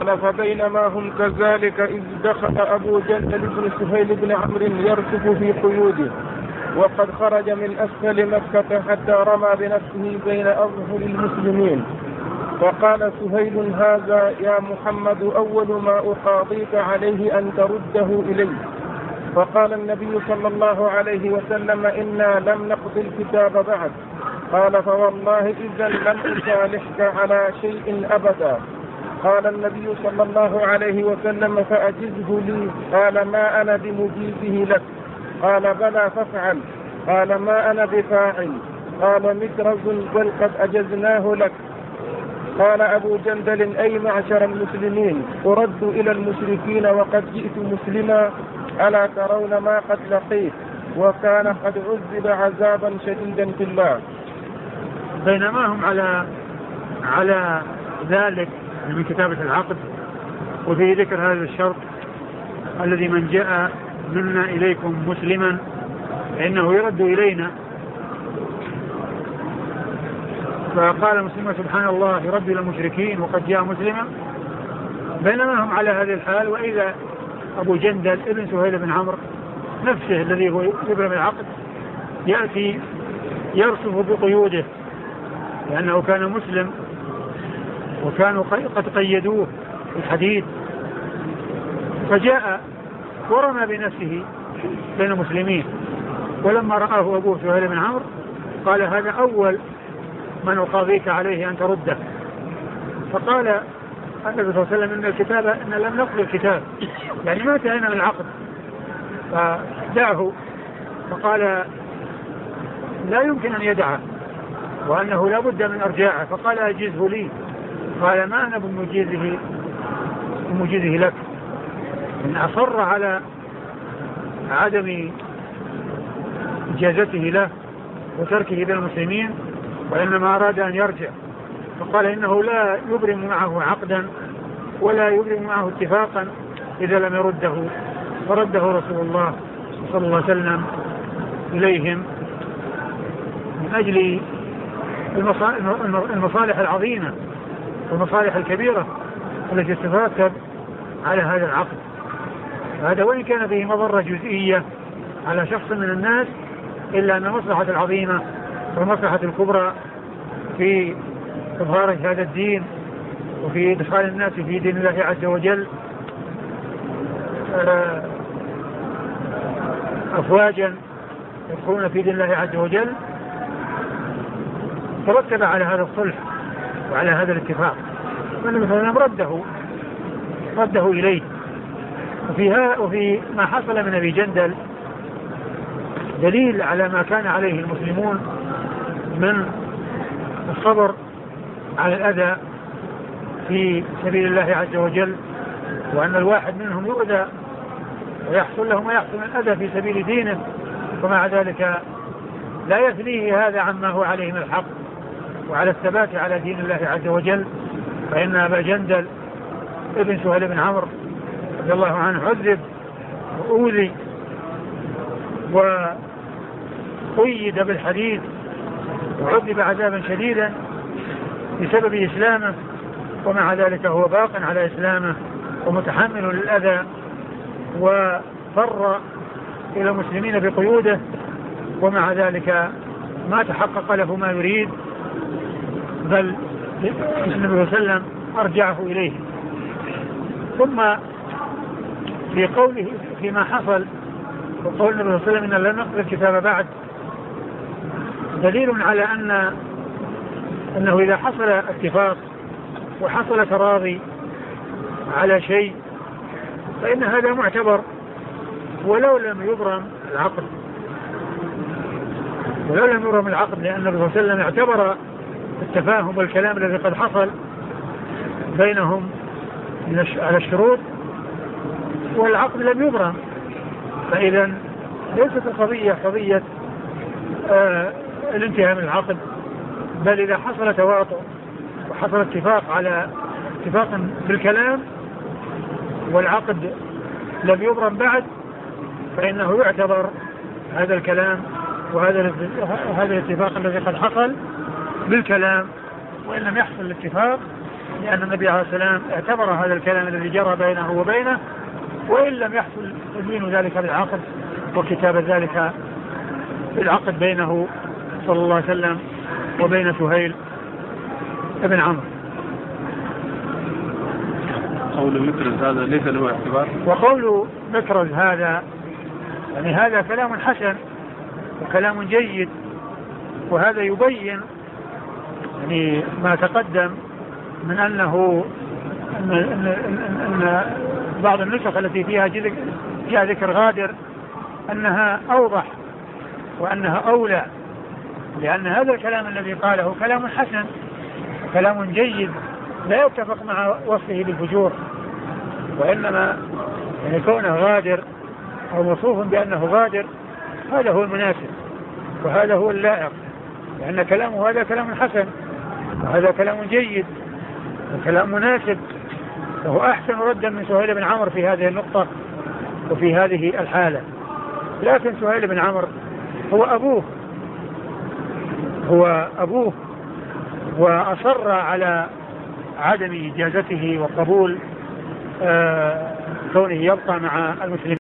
قال فبينما هم كذلك إذ دخل أبو جندل بن سهيل بن عمرو يركض في قيوده وقد خرج من أسفل مكة حتى رمى بنفسه بين أظهر المسلمين. فقال سهيل هذا يا محمد أول ما أقاضيك عليه أن ترده إلي فقال النبي صلى الله عليه وسلم إنا لم نقضي الكتاب بعد. قال فوالله إذا لم أصالحك على شيء أبدا. قال النبي صلى الله عليه وسلم فأجزه لي. قال ما أنا بمجيزه لك. قال بلى فافعل. قال ما أنا بفاعل. قال مكرز بل قد أجزناه لك. قال أبو جندل أي معشر المسلمين؟ أرد إلى المشركين وقد جئت مسلما. ألا ترون ما قد لقيت؟ وكان قد عذب عذابا شديدا في الله. بينما هم على على ذلك من كتابة العقد وفي ذكر هذا الشرط الذي من جاء منا إليكم مسلما فإنه يرد إلينا. فقال مسلم سبحان الله إلى المشركين وقد جاء مسلما. بينما هم على هذه الحال وإذا أبو جندل ابن سهيل بن عمرو نفسه الذي هو يبرم العقد يأتي يرسف بقيوده لأنه كان مسلم. وكانوا قد قيدوه بالحديد فجاء ورمى بنفسه بين المسلمين. ولما رآه أبوه سهيل بن عمرو قال هذا أول من أقاضيك عليه أن ترده. فقال النبي صلى الله عليه وسلم إن الكتاب إن لم نقضي الكتاب. يعني ما انتهينا من العقد. فدعه فقال لا يمكن أن يدعه وأنه لا بد من أرجاعه. فقال أجزه لي. قال ما أنا بمجيزه بمجيزه لك. إن أصر على عدم إجازته له وتركه بين المسلمين وإنما أراد أن يرجع. فقال إنه لا يبرم معه عقدا ولا يبرم معه اتفاقا إذا لم يرده. فرده رسول الله صلى الله عليه وسلم إليهم من أجل المصالح العظيمة. والمصالح الكبيرة التي تترتب على هذا العقد. هذا وإن كان فيه مضرة جزئية على شخص من الناس إلا ان المصلحه العظيمة والمصلحة الكبرى في إظهار هذا الدين وفي إدخال الناس في دين الله عز وجل آه، أفواجا يدخلون في دين الله عز وجل. ترتب على هذا الصلح. وعلى هذا الاتفاق. عليه وسلم رده رده إليه. وفيها وفي ما حصل من أبي جندل دليل على ما كان عليه المسلمون من الصبر على الأذى في سبيل الله عز وجل وأن الواحد منهم يؤذى ويحصل له ما يحصل من الأذى في سبيل دينه ومع ذلك لا يثنيه هذا عما هو عليه من الحق. وعلى الثبات على دين الله عز وجل فإن أبا جندل ابن سهيل بن عمرو رضي الله عنه عذب وأوذي وقيد بالحديد وعذب عذابا شديدا بسبب إسلامه ومع ذلك هو باق على إسلامه ومتحمل للأذى وفر إلى المسلمين بقيوده ومع ذلك ما تحقق له ما يريد. بل النبي صلى الله عليه وسلم أرجعه إليه. ثم في قوله فيما حصل وقول النبي صلى الله عليه وسلم إن لم نقبل الكتاب بعد دليل على أن أنه إذا حصل اتفاق وحصل تراضي على شيء فإن هذا معتبر ولو لم يبرم العقد لم يبرم العقد لأن الرسول صلى الله عليه وسلم اعتبر التفاهم والكلام الذي قد حصل بينهم على الشروط والعقد لم يبرم. فإذا ليست القضية قضية آه الانتهاء من العقد بل إذا حصل تواطؤ وحصل اتفاق على اتفاق بالكلام والعقد لم يبرم بعد فإنه يعتبر هذا الكلام وهذا هذا الاتفاق الذي قد حصل بالكلام وإن لم يحصل الاتفاق لأن النبي عليه والسلام اعتبر هذا الكلام الذي جرى بينه وبينه وإن لم يحصل تدوين ذلك بالعقد وكتابة ذلك بالعقد بينه صلى الله عليه وسلم وبين سهيل بن عمرو. قول مكرز هذا ليس له اعتبار؟ وقول مكرز هذا يعني هذا كلام حسن وكلام جيد وهذا يبين يعني ما تقدم من أنه ان, إن, إن بعض النسخ التي فيها جاء ذكر غادر أنها أوضح وأنها أولى لأن هذا الكلام الذي قاله كلام حسن كلام جيد لا يتفق مع وصفه بالفجور وإنما يعني كونه غادر أو موصوف بأنه غادر هذا هو المناسب وهذا هو اللائق لأن كلامه هذا كلام حسن وهذا كلام جيد وكلام مناسب فهو أحسن ردا من سهيل بن عمرو في هذه النقطة وفي هذه الحالة. لكن سهيل بن عمرو هو أبوه هو أبوه وأصر على عدم إجازته وقبول آه كونه يبقى مع المسلمين.